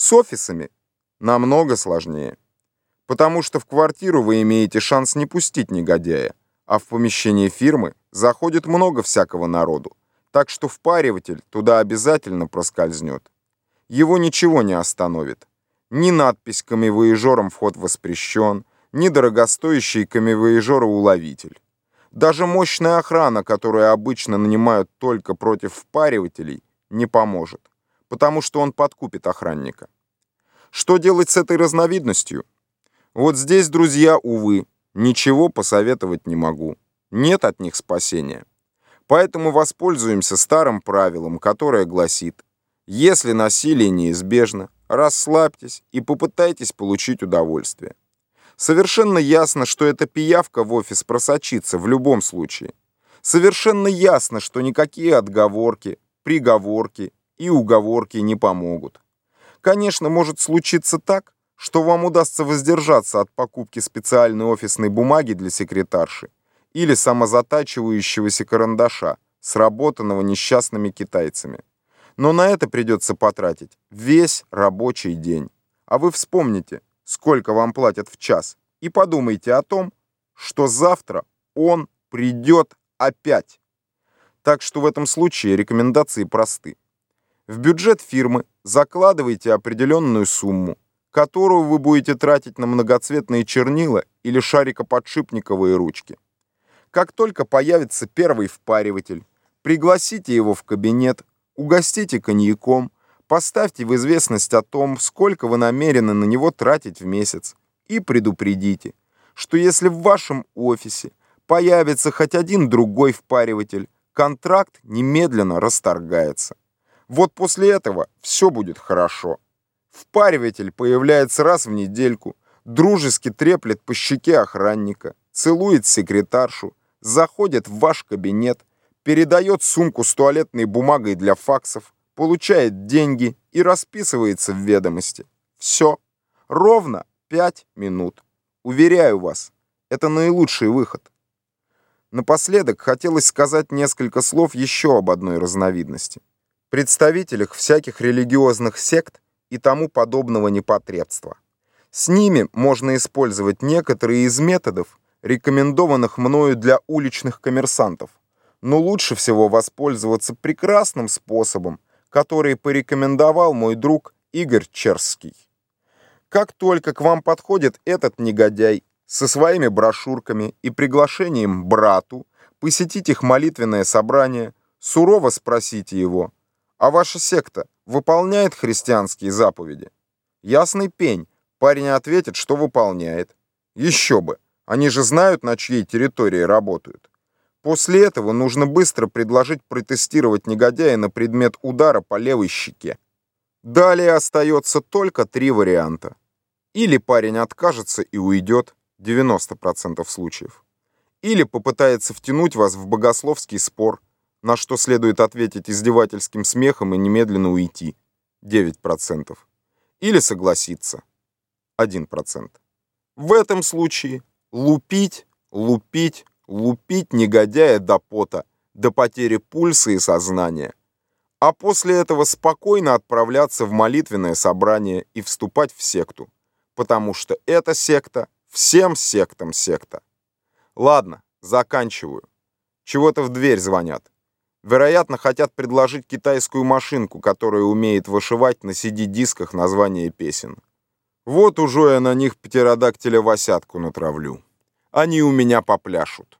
С офисами намного сложнее. Потому что в квартиру вы имеете шанс не пустить негодяя, а в помещение фирмы заходит много всякого народу, так что впариватель туда обязательно проскользнет. Его ничего не остановит. Ни надпись «Камевоежором вход воспрещен», ни дорогостоящий камевоежора-уловитель. Даже мощная охрана, которую обычно нанимают только против впаривателей, не поможет, потому что он подкупит охранника. Что делать с этой разновидностью? Вот здесь, друзья, увы, ничего посоветовать не могу. Нет от них спасения. Поэтому воспользуемся старым правилом, которое гласит, если насилие неизбежно, расслабьтесь и попытайтесь получить удовольствие. Совершенно ясно, что эта пиявка в офис просочится в любом случае. Совершенно ясно, что никакие отговорки, приговорки и уговорки не помогут. Конечно, может случиться так, что вам удастся воздержаться от покупки специальной офисной бумаги для секретарши или самозатачивающегося карандаша, сработанного несчастными китайцами. Но на это придется потратить весь рабочий день. А вы вспомните, сколько вам платят в час, и подумайте о том, что завтра он придет опять. Так что в этом случае рекомендации просты. В бюджет фирмы закладывайте определенную сумму, которую вы будете тратить на многоцветные чернила или шарикоподшипниковые ручки. Как только появится первый впариватель, пригласите его в кабинет, угостите коньяком, поставьте в известность о том, сколько вы намерены на него тратить в месяц, и предупредите, что если в вашем офисе появится хоть один другой впариватель, контракт немедленно расторгается. Вот после этого все будет хорошо. Впариватель появляется раз в недельку, дружески треплет по щеке охранника, целует секретаршу, заходит в ваш кабинет, передает сумку с туалетной бумагой для факсов, получает деньги и расписывается в ведомости. Все. Ровно пять минут. Уверяю вас, это наилучший выход. Напоследок хотелось сказать несколько слов еще об одной разновидности представителях всяких религиозных сект и тому подобного непотребства. С ними можно использовать некоторые из методов, рекомендованных мною для уличных коммерсантов, но лучше всего воспользоваться прекрасным способом, который порекомендовал мой друг Игорь Черский. Как только к вам подходит этот негодяй со своими брошюрками и приглашением брату посетить их молитвенное собрание, сурово спросите его – а ваша секта выполняет христианские заповеди? Ясный пень. Парень ответит, что выполняет. Еще бы. Они же знают, на чьей территории работают. После этого нужно быстро предложить протестировать негодяя на предмет удара по левой щеке. Далее остается только три варианта. Или парень откажется и уйдет, 90% случаев. Или попытается втянуть вас в богословский спор, на что следует ответить издевательским смехом и немедленно уйти. 9%. Или согласиться. 1%. В этом случае лупить, лупить, лупить негодяя до пота, до потери пульса и сознания. А после этого спокойно отправляться в молитвенное собрание и вступать в секту. Потому что эта секта всем сектам секта. Ладно, заканчиваю. Чего-то в дверь звонят. Вероятно, хотят предложить китайскую машинку, которая умеет вышивать на CD-дисках названия песен. Вот уже я на них птеродактиля Васятку натравлю. Они у меня попляшут.